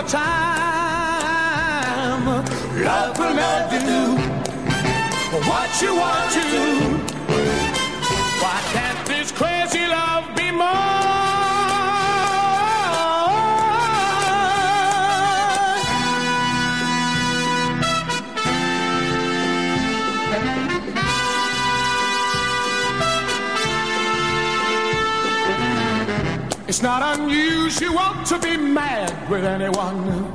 your time. Love will never do what you want to. Why can't this crazy love be more? It's not unusual to be mad with anyone.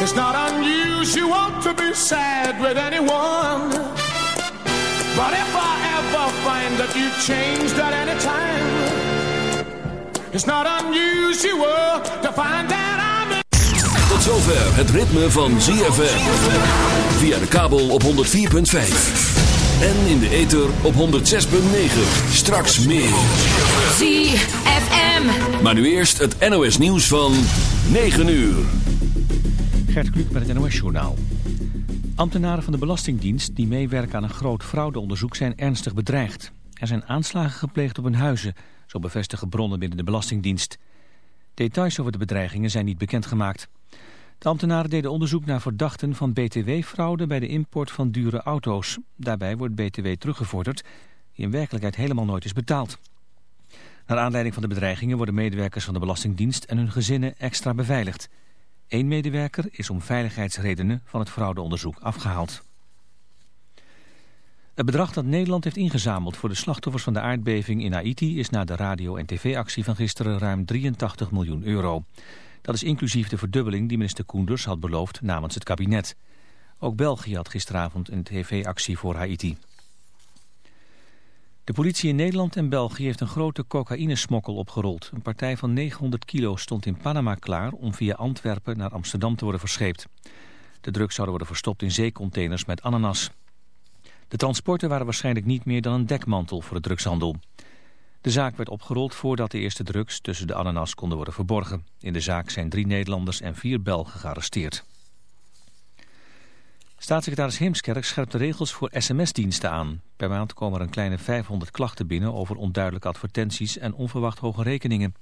It's not unusual to be sad with anyone. But if I ever find that you changed at any time, it's not unusual to find that I'm in. Tot zover het ritme van ZFM. Via de kabel op 104.5. En in de ether op 106.9. Straks meer. ZFM. Maar nu eerst het NOS nieuws van 9 uur. Gert Kluk met het NOS Journaal. Ambtenaren van de Belastingdienst die meewerken aan een groot fraudeonderzoek zijn ernstig bedreigd. Er zijn aanslagen gepleegd op hun huizen, zo bevestigen bronnen binnen de Belastingdienst. Details over de bedreigingen zijn niet bekendgemaakt. De ambtenaren deden onderzoek naar verdachten van btw-fraude bij de import van dure auto's. Daarbij wordt btw teruggevorderd, die in werkelijkheid helemaal nooit is betaald. Naar aanleiding van de bedreigingen worden medewerkers van de Belastingdienst en hun gezinnen extra beveiligd. Eén medewerker is om veiligheidsredenen van het fraudeonderzoek afgehaald. Het bedrag dat Nederland heeft ingezameld voor de slachtoffers van de aardbeving in Haiti is na de radio- en tv-actie van gisteren ruim 83 miljoen euro. Dat is inclusief de verdubbeling die minister Koenders had beloofd namens het kabinet. Ook België had gisteravond een tv-actie voor Haiti. De politie in Nederland en België heeft een grote cocaïnesmokkel opgerold. Een partij van 900 kilo stond in Panama klaar om via Antwerpen naar Amsterdam te worden verscheept. De drugs zouden worden verstopt in zeecontainers met ananas. De transporten waren waarschijnlijk niet meer dan een dekmantel voor de drugshandel. De zaak werd opgerold voordat de eerste drugs tussen de ananas konden worden verborgen. In de zaak zijn drie Nederlanders en vier Belgen gearresteerd. Staatssecretaris Heemskerk scherpt de regels voor sms-diensten aan. Per maand komen er een kleine 500 klachten binnen over onduidelijke advertenties en onverwacht hoge rekeningen.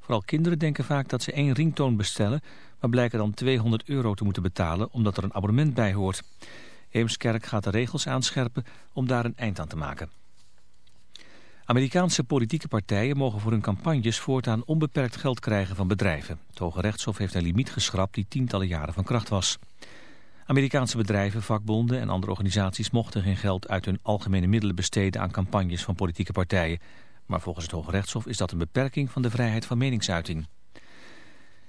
Vooral kinderen denken vaak dat ze één ringtoon bestellen, maar blijken dan 200 euro te moeten betalen omdat er een abonnement bij hoort. Heemskerk gaat de regels aanscherpen om daar een eind aan te maken. Amerikaanse politieke partijen mogen voor hun campagnes voortaan onbeperkt geld krijgen van bedrijven. Het Hoge Rechtshof heeft een limiet geschrapt die tientallen jaren van kracht was. Amerikaanse bedrijven, vakbonden en andere organisaties mochten geen geld uit hun algemene middelen besteden aan campagnes van politieke partijen. Maar volgens het Hoge Rechtshof is dat een beperking van de vrijheid van meningsuiting.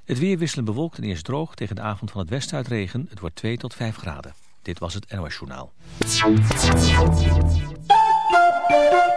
Het weer wisselen bewolkt en eerst droog, tegen de avond van het westen uit regen. Het wordt 2 tot 5 graden. Dit was het NOS Journaal.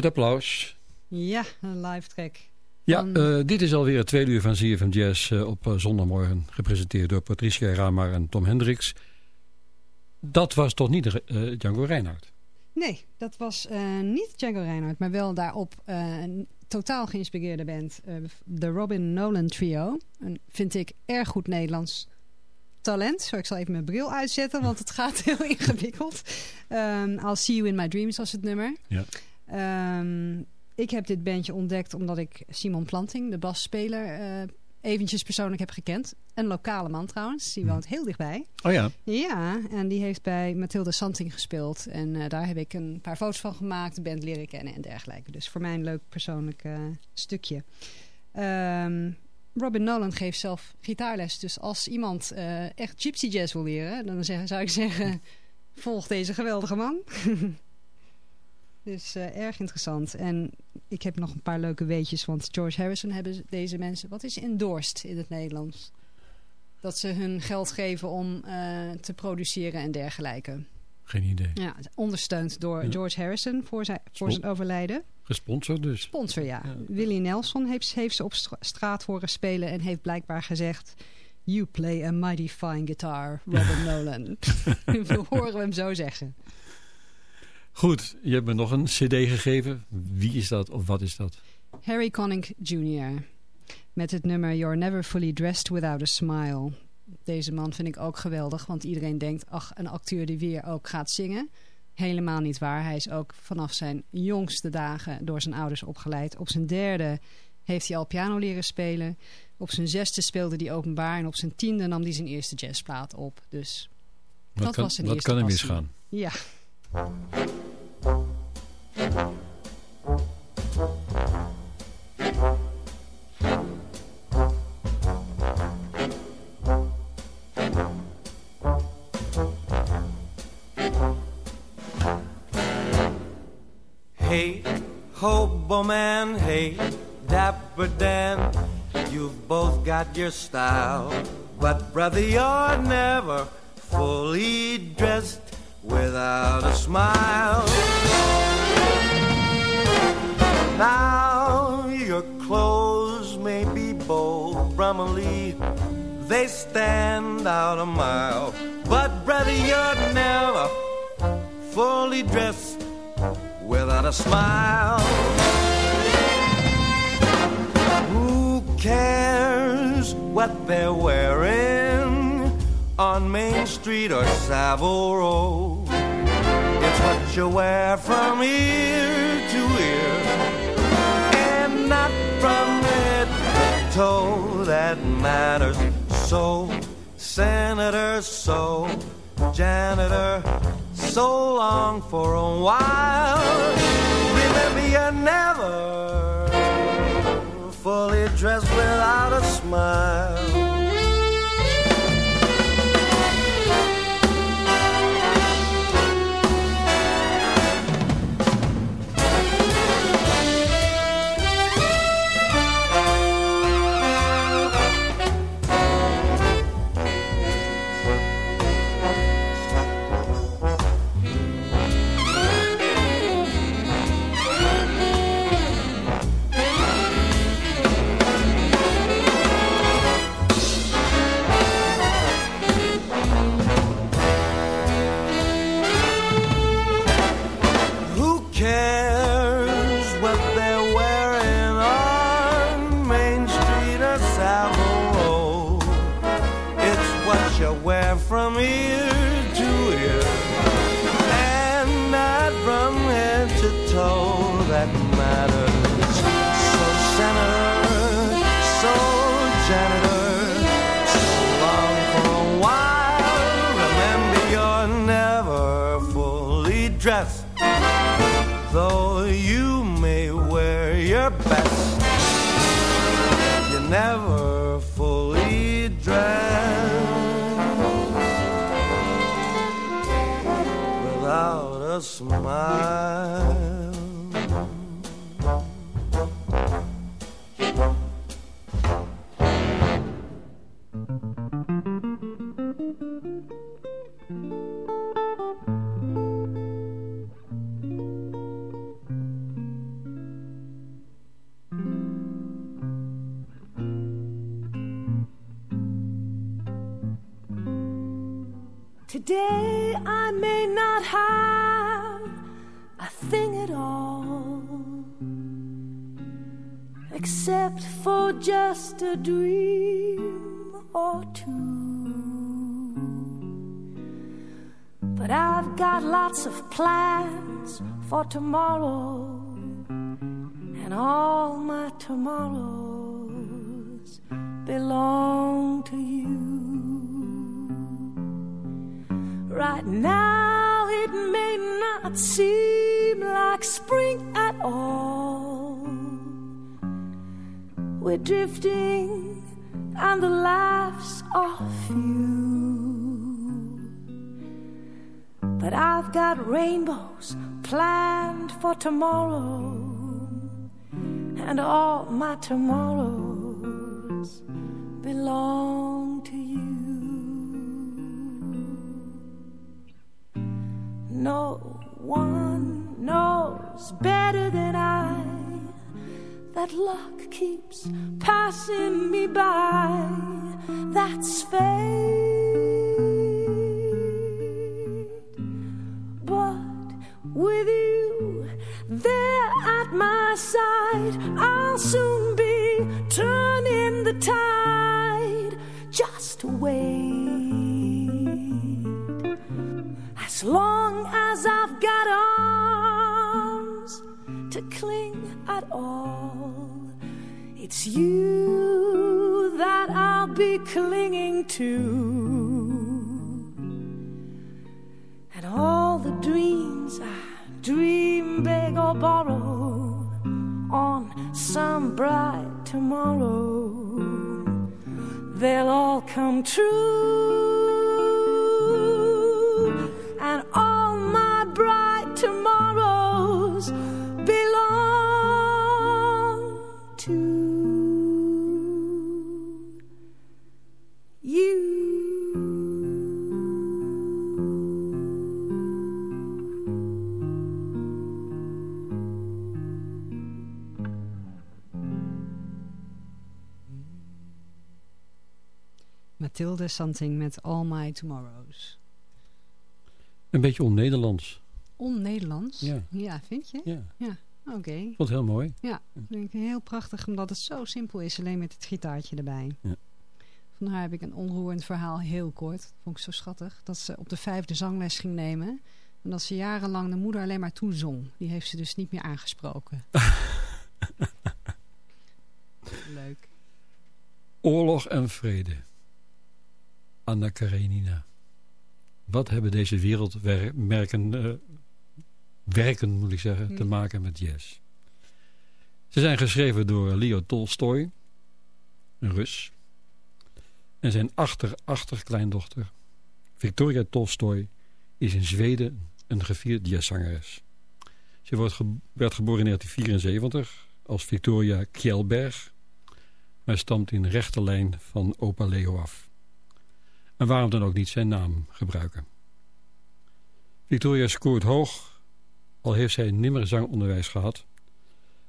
Applaus. Ja, een live track. Ja, uh, dit is alweer het tweede uur van ZFM Jazz uh, op uh, zondagmorgen. Gepresenteerd door Patricia Ramar en Tom Hendricks. Dat was toch niet Django Reinhardt? Nee, dat was niet Django Reinhardt, maar wel daarop een totaal geïnspireerde band. de Robin Nolan Trio. Een, vind ik erg goed Nederlands talent. Zo, ik zal even mijn bril uitzetten, want het gaat heel ingewikkeld. Um, I'll See You In My Dreams was het nummer. Ja. Um, ik heb dit bandje ontdekt omdat ik Simon Planting, de basspeler, uh, eventjes persoonlijk heb gekend. Een lokale man trouwens, die woont heel dichtbij. Oh ja? Ja, en die heeft bij Mathilde Santing gespeeld. En uh, daar heb ik een paar foto's van gemaakt, de band leren kennen en dergelijke. Dus voor mij een leuk persoonlijk uh, stukje. Um, Robin Nolan geeft zelf gitaarles. Dus als iemand echt gypsy jazz wil leren, dan zou ik zeggen... volg deze geweldige man. Dus uh, erg interessant. En ik heb nog een paar leuke weetjes. Want George Harrison hebben deze mensen... Wat is endorsed in het Nederlands? Dat ze hun geld geven om uh, te produceren en dergelijke. Geen idee. Ja, ondersteund door ja. George Harrison voor zijn, voor zijn overlijden. Gesponsord dus. Sponsor, ja. ja. Willie Nelson heeft, heeft ze op straat horen spelen en heeft blijkbaar gezegd... You play a mighty fine guitar, Robin Nolan. We horen hem zo zeggen. Goed, je hebt me nog een cd gegeven. Wie is dat of wat is dat? Harry Connick Jr. Met het nummer You're Never Fully Dressed Without a Smile. Deze man vind ik ook geweldig, want iedereen denkt... ach, een acteur die weer ook gaat zingen. Helemaal niet waar. Hij is ook vanaf zijn jongste dagen door zijn ouders opgeleid. Op zijn derde heeft hij al piano leren spelen. Op zijn zesde speelde hij openbaar. En op zijn tiende nam hij zijn eerste jazzplaat op. Dus wat dat kan, was zijn wat eerste kan er misgaan? Ja. Hey, hobo man, hey, dapper Dan, you've both got your style, but brother, you're never fully dressed without a smile. Now your clothes may be bold, brummily, they stand out a mile, but brother, you're never fully dressed without a smile. Who cares what they're wearing on Main Street or Savile Row? It's what you wear from ear to ear and not from head to toe that matters. So, Senator, so, janitor, so long for a while. Remember, you're never fully dressed without a smile. from ear to ear and not from head to toe that matters. So, Senator, so, Janitor, so long for a while. Remember, you're never fully dressed, though you may wear your best. You never smile. Except for just a dream or two. But I've got lots of plans for tomorrow, and all my tomorrows belong to you. Right now, it may not seem like spring at all. We're drifting, and the laughs are few. But I've got rainbows planned for tomorrow, and all my tomorrows belong to you. No one knows better than I that luck keeps passing me by. That's fate. But with you there at my side, I'll soon be turning the tide. Just wait. As long as I've got arms to cling at all, it's you that I'll be clinging to. And all the dreams I dream, beg or borrow on some bright tomorrow, they'll all come true and all my bright tomorrows Mathilde Santing met All My Tomorrows. Een beetje on-Nederlands. On-Nederlands? Ja. vind je? Ja. Ja, oké. Ik vond het heel mooi. Ja, vind ik heel prachtig omdat het zo simpel is, alleen met het gitaartje erbij. Ja. Van haar heb ik een onroerend verhaal, heel kort. Dat vond ik zo schattig. Dat ze op de vijfde zangles ging nemen. En dat ze jarenlang de moeder alleen maar toezong. Die heeft ze dus niet meer aangesproken. Leuk. Oorlog en vrede. Anna Karenina. Wat hebben deze wereldmerken, eh, werken moet ik zeggen, te Hmm. maken met jazz? Ze zijn geschreven door Leo Tolstoy, een Rus. En zijn achter-achterkleindochter, Victoria Tolstoy, is in Zweden een gevierd jazzzangeres. Ze wordt ge- werd geboren in 1974 als Victoria Kjellberg, maar stamt in rechte lijn van opa Leo af. En waarom dan ook niet zijn naam gebruiken? Victoria scoort hoog, al heeft zij nimmer zangonderwijs gehad.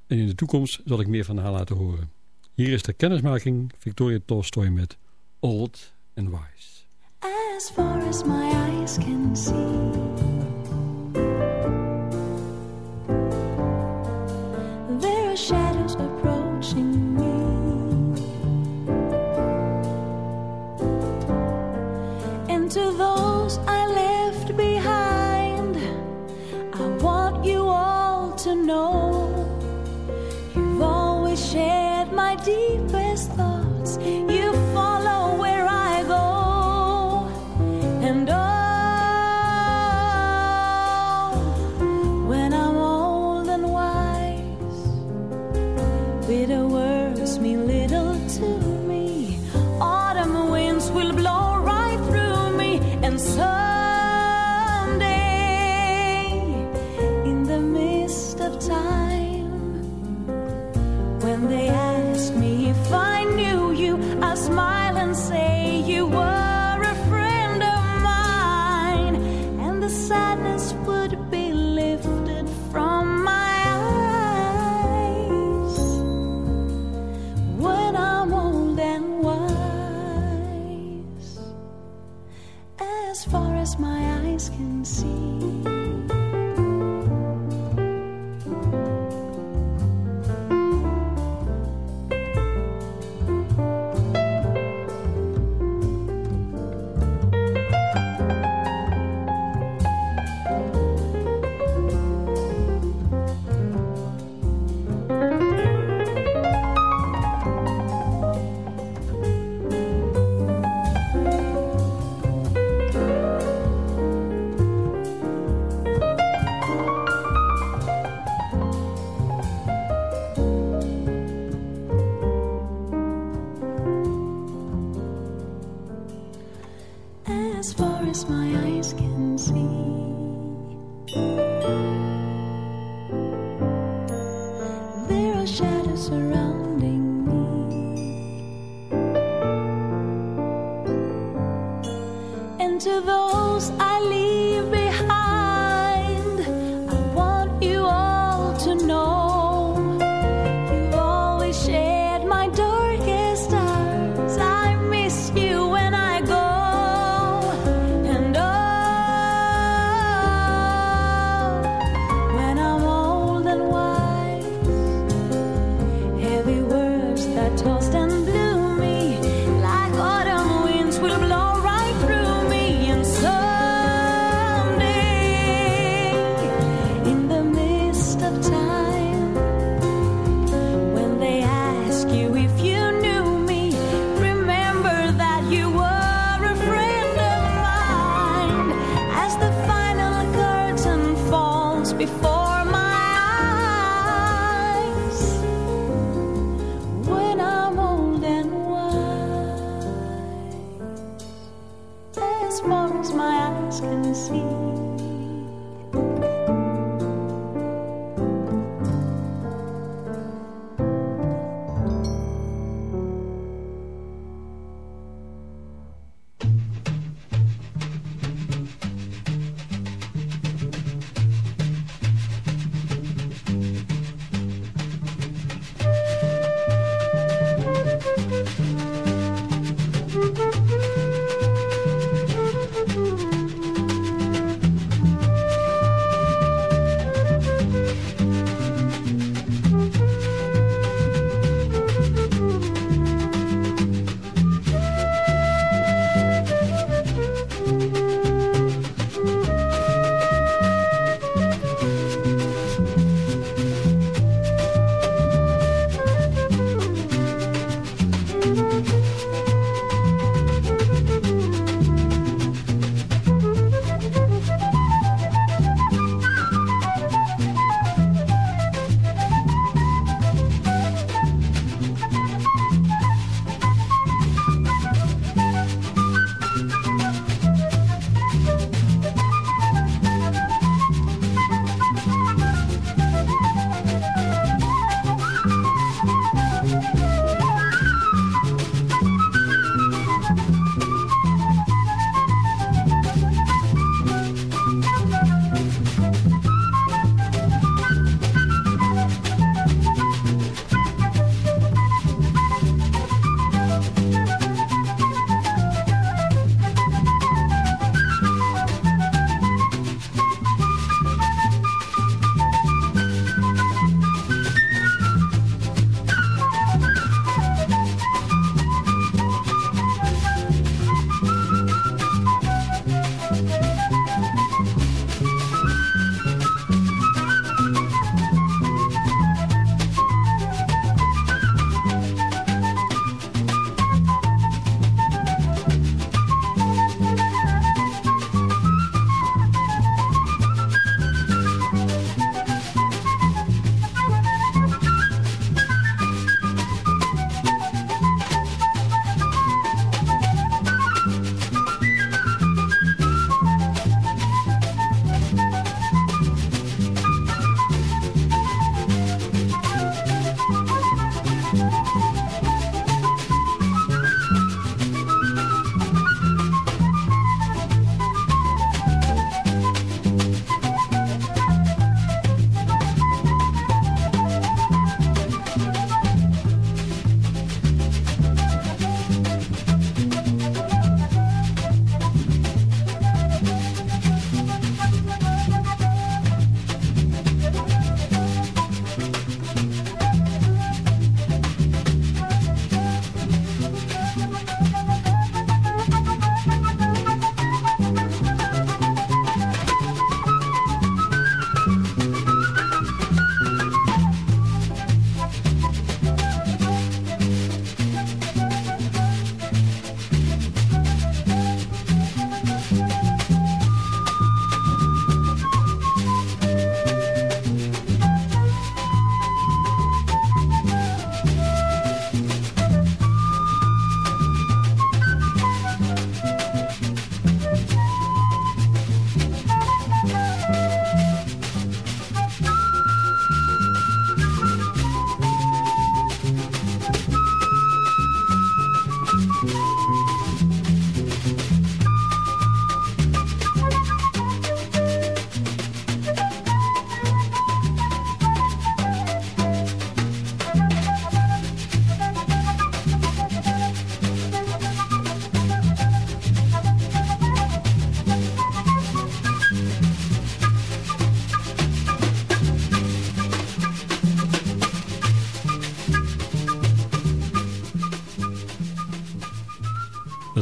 En in de toekomst zal ik meer van haar laten horen. Hier is de kennismaking Victoria Tolstoy met Old and Wise. As far as my eyes can see, When they ask me if I knew you, I smile and say you were a friend of mine, and the sadness would be lifted from my eyes when I'm old and wise, as far as my eyes can see.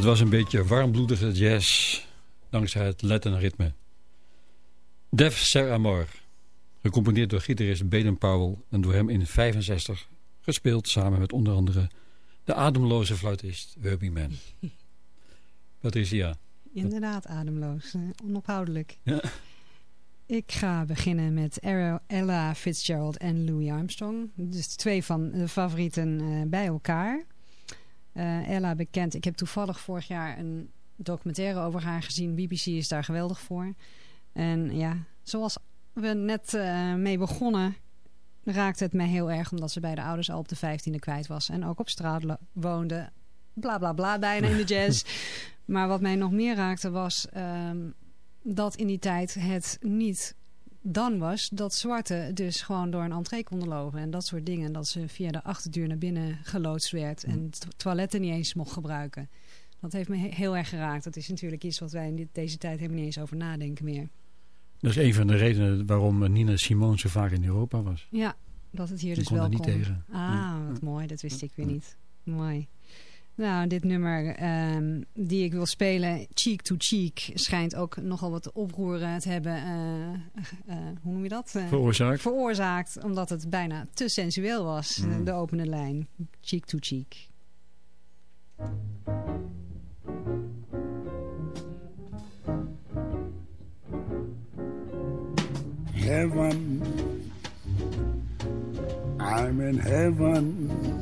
Dat was een beetje warmbloedige jazz, dankzij het Latin ritme. Def Ser Amor, gecomponeerd door gitarist Baden Powell en door hem in 65 gespeeld samen met onder andere de ademloze fluitist Herbie Mann. Patricia. Inderdaad, ademloos. Onophoudelijk. Ja. Ik ga beginnen met Ella Fitzgerald en Louis Armstrong. Dus twee van de favorieten uh, bij elkaar. Uh, Ella bekend. Ik heb toevallig vorig jaar een documentaire over haar gezien. BBC is daar geweldig voor. En ja, zoals we net uh, mee begonnen, raakte het mij heel erg omdat ze bij de ouders al op de vijftiende kwijt was. En ook op straat woonde. Bla bla bla, bijna in de jazz. maar wat mij nog meer raakte was um, dat in die tijd het niet dan was dat zwarte dus gewoon door een entree konden lopen. En dat soort dingen. Dat ze via de achterdeur naar binnen geloodst werd. En toiletten niet eens mocht gebruiken. Dat heeft me heel erg geraakt. Dat is natuurlijk iets wat wij in deze tijd helemaal niet eens over nadenken meer. Dat is een van de redenen waarom Nina Simone zo vaak in Europa was. Ja, dat het hier dus kon wel er niet kon. tegen. Ah, wat mooi. Dat wist ik weer niet. Mooi. Nou, dit nummer um, die ik wil spelen, Cheek to Cheek, schijnt ook nogal wat oproeren te hebben. Uh, uh, hoe noem je dat? Uh, veroorzaakt. Veroorzaakt, omdat het bijna te sensueel was, mm. de opene lijn. Cheek to Cheek. Heaven, I'm in heaven.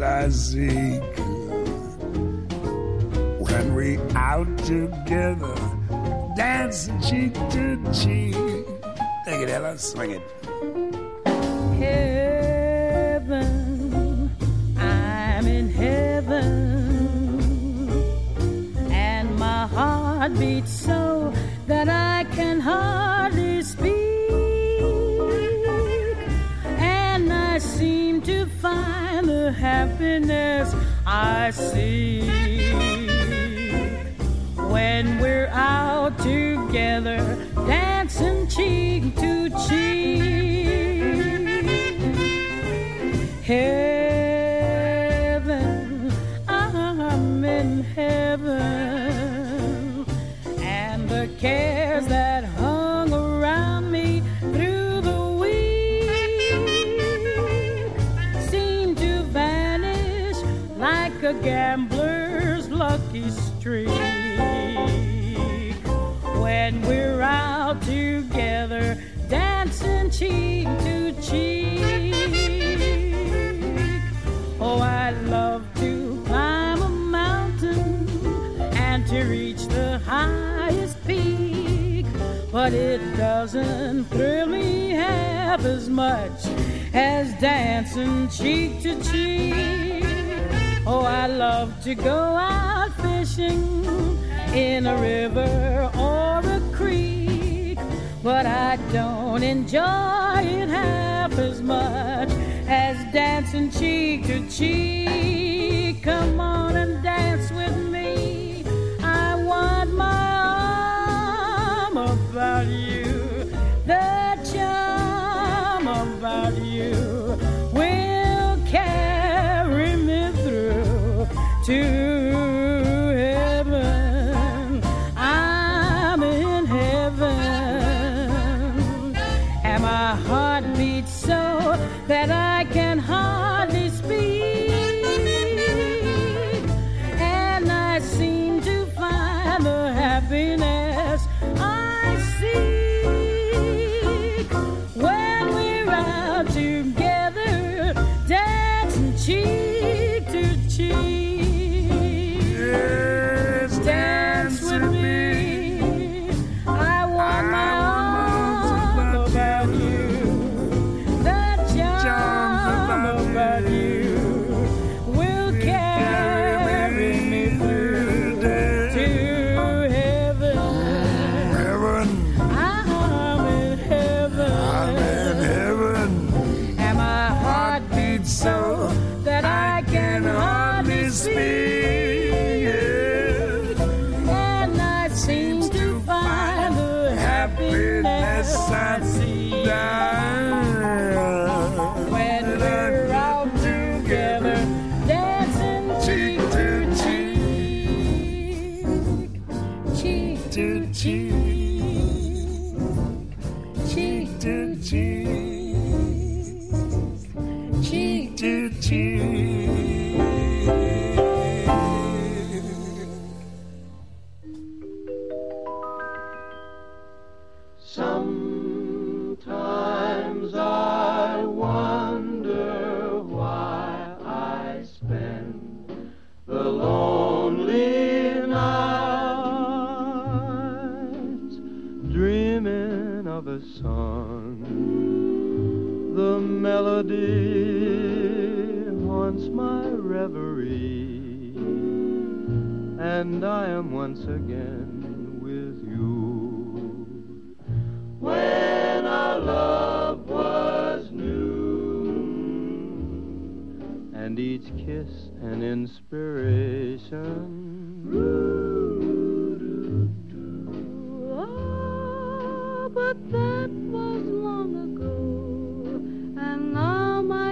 I seek when we out together, dancing cheek to cheek. Take it, Ella, swing it. Heaven, I'm in heaven, and my heart beats so that I can hardly the happiness I see when we're out together, dancing cheek to cheek. as much as dancing cheek to cheek. Oh, I love to go out fishing in a river or a creek, but I don't enjoy it half as much as dancing cheek to cheek. Come on.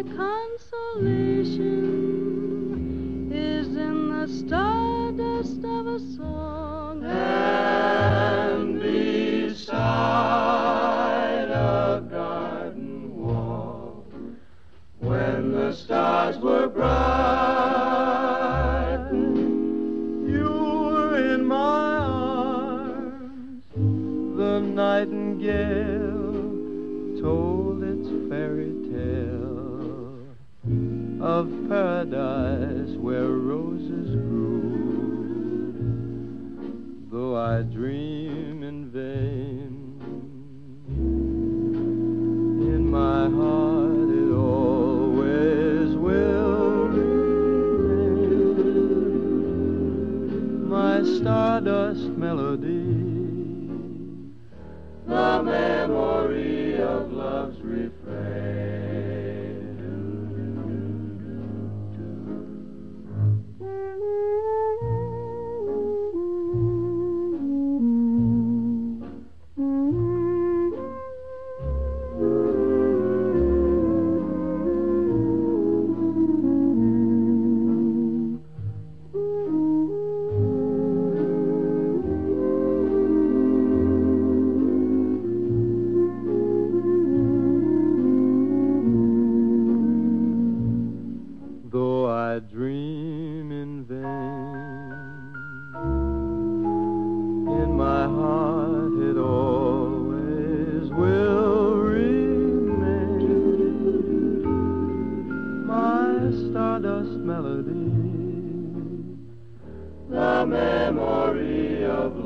consolation.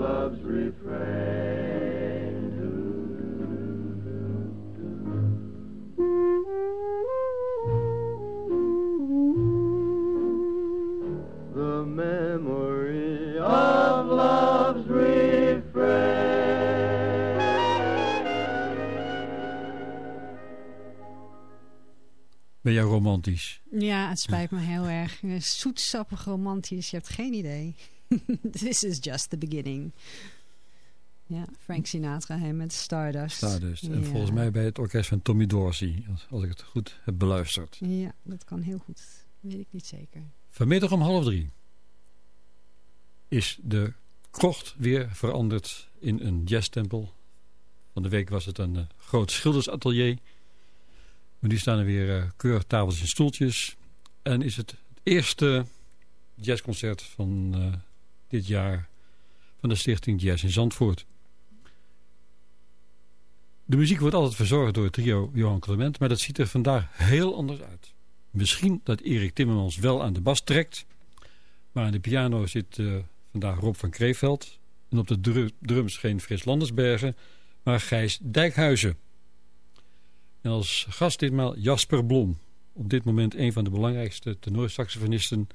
Love's refrain. The memory of love's refrain. Ben jij romantisch? Ja, het spijt me heel erg. Zoetsappig romantisch, je hebt geen idee. This is just the beginning. Ja, Frank Sinatra hè, met Stardust. Stardust. En Ja. volgens mij bij het orkest van Tommy Dorsey. Als, als ik het goed heb beluisterd. Ja, dat kan heel goed. Weet ik niet zeker. Vanmiddag om half drie is de krocht weer veranderd in een jazztempel. Van de week was het een eh, groot schildersatelier. Maar nu staan er weer eh, keurig tafels en stoeltjes. En is het, het eerste jazzconcert van eh, jaar van de Stichting Jazz in Zandvoort. De muziek wordt altijd verzorgd door het trio Johan Clement, maar dat ziet er vandaag heel anders uit. Misschien dat Erik Timmermans wel aan de bas trekt, maar aan de piano zit eh, vandaag Rob van Kreeveld en op de dru- drums geen Frits Landersbergen, maar Gijs Dijkhuizen. En als gast ditmaal Jasper Blom, op dit moment een van de belangrijkste tenorsaxofonisten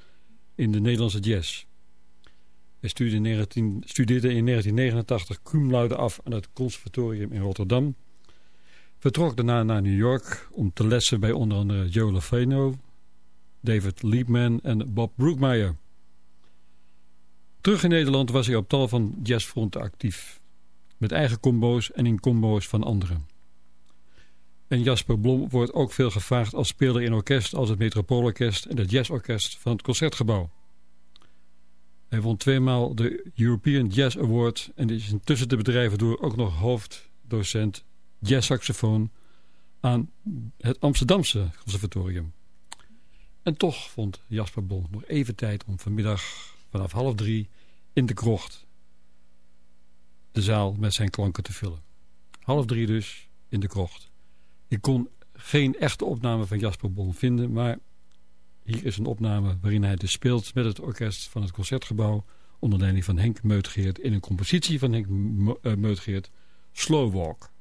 in de Nederlandse jazz. Hij studeerde in, 19, studeerde in 1989 cum laude af aan het conservatorium in Rotterdam. Vertrok daarna naar New York om te lessen bij onder andere Joe Lafeno, David Liebman en Bob Brookmeyer. Terug in Nederland was hij op tal van jazzfronten actief. Met eigen combo's en in combo's van anderen. En Jasper Blom wordt ook veel gevraagd als speler in orkest als het Metropoolorkest en het Jazzorkest van het Concertgebouw. Hij won tweemaal de European Jazz Award en is intussen te bedrijven door ook nog hoofddocent jazzsaxofoon aan het Amsterdamse Conservatorium. En toch vond Jasper Blom nog even tijd om vanmiddag vanaf half drie in de krocht de zaal met zijn klanken te vullen. Half drie dus in de krocht. Ik kon geen echte opname van Jasper Blom vinden, maar hier is een opname waarin hij dus speelt met het orkest van het Concertgebouw onder leiding van Henk Meutgeert in een compositie van Henk eh, Meutgeert, Slow Walk.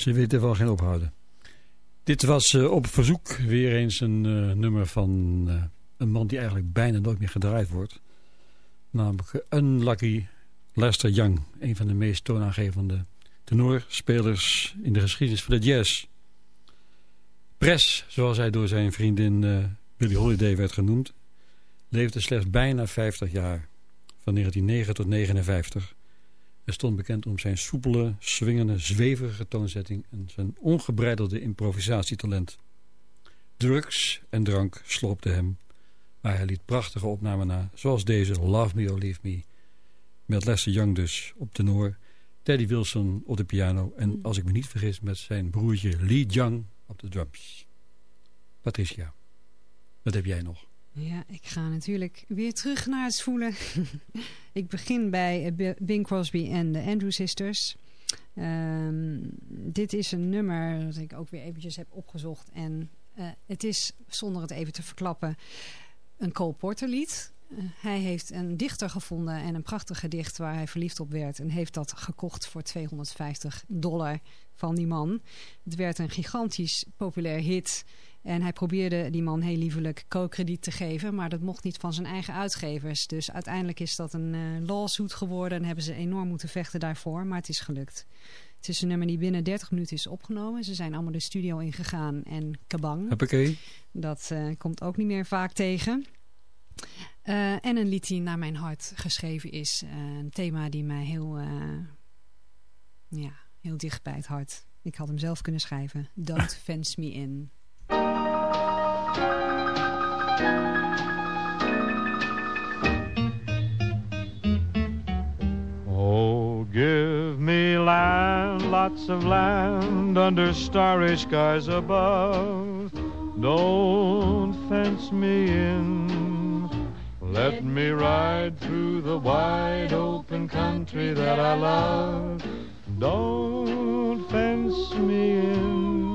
Ze weten wel geen ophouden. Dit was uh, op verzoek weer eens een uh, nummer van uh, een man die eigenlijk bijna nooit meer gedraaid wordt. Namelijk Unlucky Lester Young. Een van de meest toonaangevende tenorspelers in de geschiedenis van de jazz. Press, zoals hij door zijn vriendin Billie Holiday werd genoemd, leefde slechts bijna 50 jaar. Van 1909 tot 1959. Hij stond bekend om zijn soepele, swingende, zweverige toonzetting en zijn ongebreidelde improvisatietalent. Drugs en drank sloopten hem, maar hij liet prachtige opnamen na, zoals deze Love Me or Leave Me, met Lester Young dus op tenor, Teddy Wilson op de piano en, als ik me niet vergis, met zijn broertje Lee Young op de drums. Patricia, wat heb jij nog? Ja, ik ga natuurlijk weer terug naar het voelen. ik begin bij eh, Bing Crosby en de Andrew Sisters. Um, dit is een nummer dat ik ook weer eventjes heb opgezocht. En uh, het is, zonder het even te verklappen, een Cole Porter lied. Uh, hij heeft een dichter gevonden en een prachtig gedicht waar hij verliefd op werd. En heeft dat gekocht voor 250 dollar van die man. Het werd een gigantisch populair hit... En hij probeerde die man heel liefelijk co-krediet te geven, maar dat mocht niet van zijn eigen uitgevers. Dus uiteindelijk is dat een uh, lawsuit geworden en hebben ze enorm moeten vechten daarvoor, maar het is gelukt. Het is een nummer die binnen 30 minuten is opgenomen. Ze zijn allemaal de studio ingegaan en kabang. Hoppakee. Dat uh, komt ook niet meer vaak tegen. Uh, en een lied die naar mijn hart geschreven is. een thema die mij heel, ja, heel dicht bij het hart. Ik had hem zelf kunnen schrijven. Don't fence me in. Oh, give me land, lots of land under starry skies above. Don't fence me in. Let me ride through the wide open country that I love. Don't fence me in.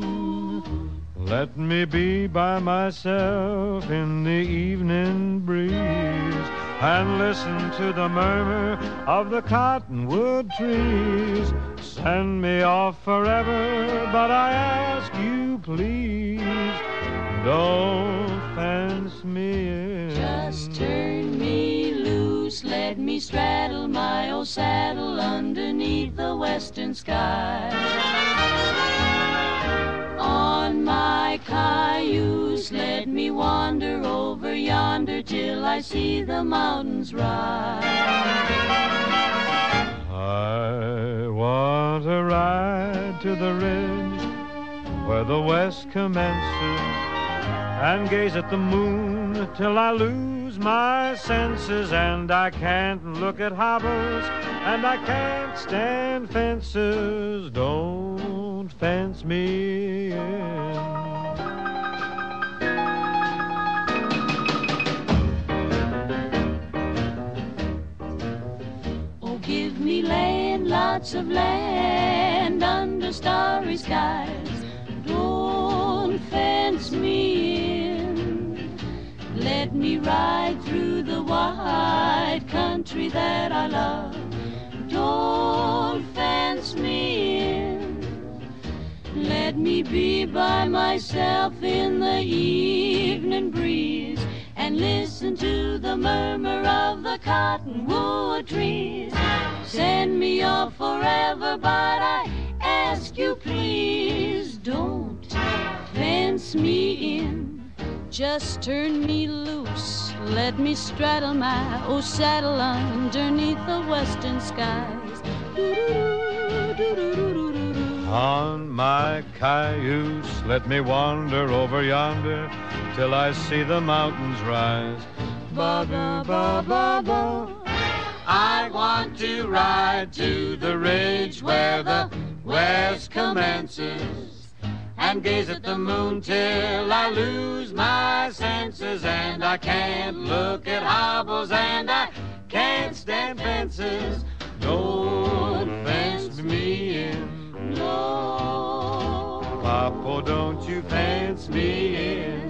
Let me be by myself in the evening breeze and listen to the murmur of the cottonwood trees. Send me off forever, but I ask you please, don't fence me in. Just turn me loose, let me straddle my old saddle underneath the western sky on my cayuse. Let me wander over yonder till I see the mountains rise. I want to ride to the ridge where the west commences and gaze at the moon till I lose my senses and I can't look at hobbles and I can't stand fences. Don't fence me in. Oh, give me land, lots of land under starry skies. Don't fence me in. Let me ride through the wide country that I love. Don't fence me in. Let me be by myself in the evening breeze and listen to the murmur of the cottonwood trees. Send me off forever, but I ask you please don't fence me in. Just turn me loose, let me straddle my old saddle underneath the western skies. On my cayuse, let me wander over yonder till I see the mountains rise. Ba ba ba ba ba. I want to ride to the ridge where the west commences and gaze at the moon till I lose my senses and I can't look at hobbles and I can't stand fences. Don't fence me in. Papa, don't you fence me in.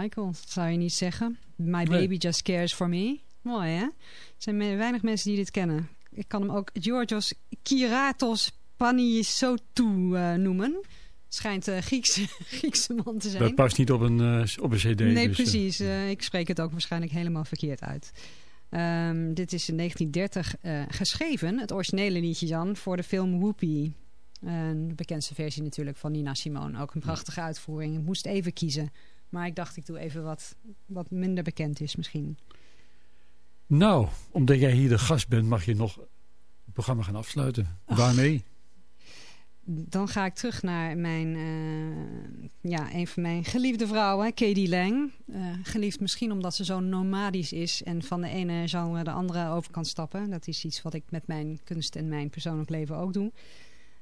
Michael, zou je niet zeggen. My Nee. baby just cares for me. Mooi, hè? Er zijn me- weinig mensen die dit kennen. Ik kan hem ook Georgios Kiratos Panissotou eh noemen. Schijnt een Griekse, Griekse man te zijn. Dat past niet op een, eh, op een cd. Nee, dus, eh, precies. Eh, ik spreek het ook waarschijnlijk helemaal verkeerd uit. Ehm, dit is in 1930 eh, geschreven, het originele liedje dan, voor de film Whoopi. Een de bekendste versie natuurlijk van Nina Simone. Ook een prachtige uitvoering. Ik moest even kiezen. Maar ik dacht, ik doe even wat, wat minder bekend is misschien. Nou, omdat jij hier de gast bent, mag je nog het programma gaan afsluiten. Waarmee? Dan ga ik terug naar mijn, eh, ja, een van mijn geliefde vrouwen, Katie Lang. Eh, geliefd misschien omdat ze zo nomadisch is en van de ene genre de andere over kan stappen. Dat is iets wat ik met mijn kunst en mijn persoonlijk leven ook doe.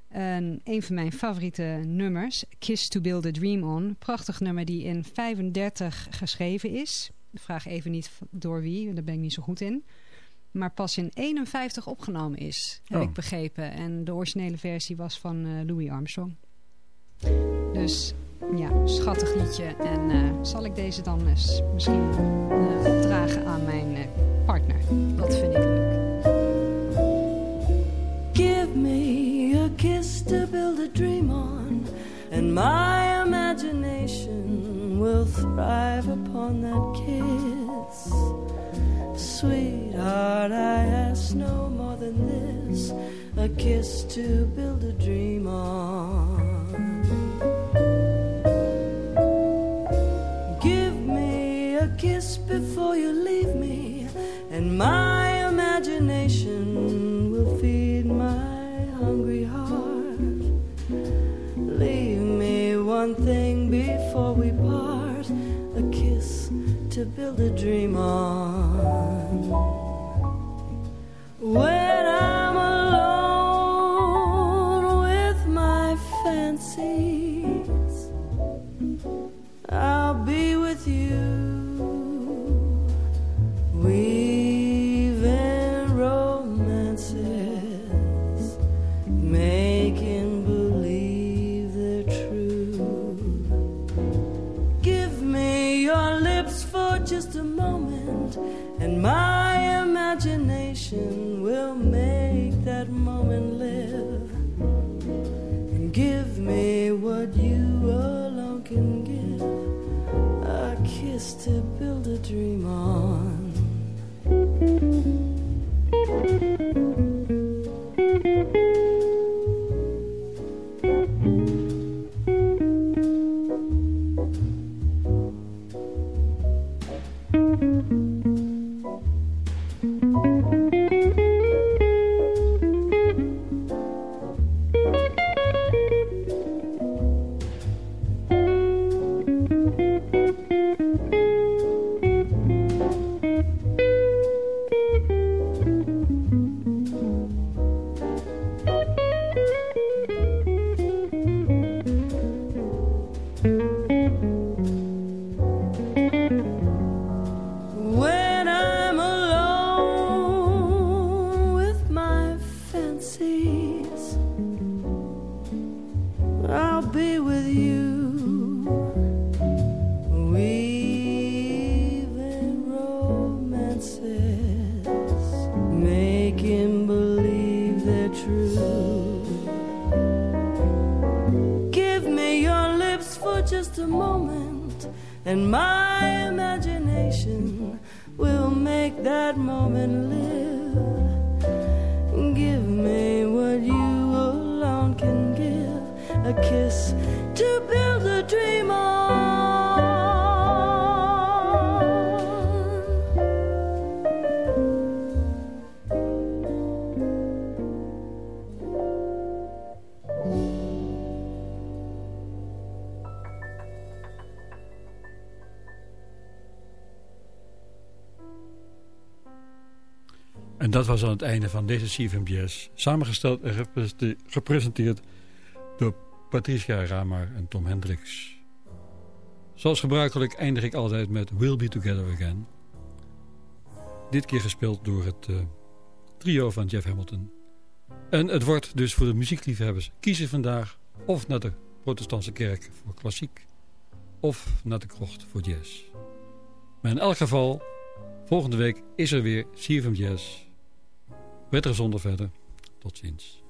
En een van mijn favoriete nummers, Kiss to Build a Dream On. Prachtig nummer die in 35 geschreven is. Ik vraag even niet door wie, daar ben ik niet zo goed in. Maar pas in 51 opgenomen is, heb Oh. ik begrepen. En de originele versie was van eh, Louis Armstrong. Dus ja, schattig liedje. En eh, zal ik deze dan eens misschien eh, opdragen aan mijn partner. Dat vind ik leuk. To build a dream on, and my imagination will thrive upon that kiss. Sweetheart, I ask no more than this a kiss to build a dream on. Give me a kiss before you leave me, and my imagination one thing before we part a kiss to build a dream on. When I'm alone make that moment live. Give me what you alone can give a kiss to build a dream on. Dat was aan het einde van deze CFM Jazz. Samengesteld en gepresenteerd door Patricia Ramar en Tom Hendricks. Zoals gebruikelijk eindig ik altijd met We'll Be Together Again. Dit keer gespeeld door het uh, trio van Jeff Hamilton. En het wordt dus voor de muziekliefhebbers kiezen vandaag of naar de protestantse kerk voor klassiek of naar de krocht voor jazz. Maar in elk geval, volgende week is er weer CFM Jazz. Wettere zonder verder. Tot ziens.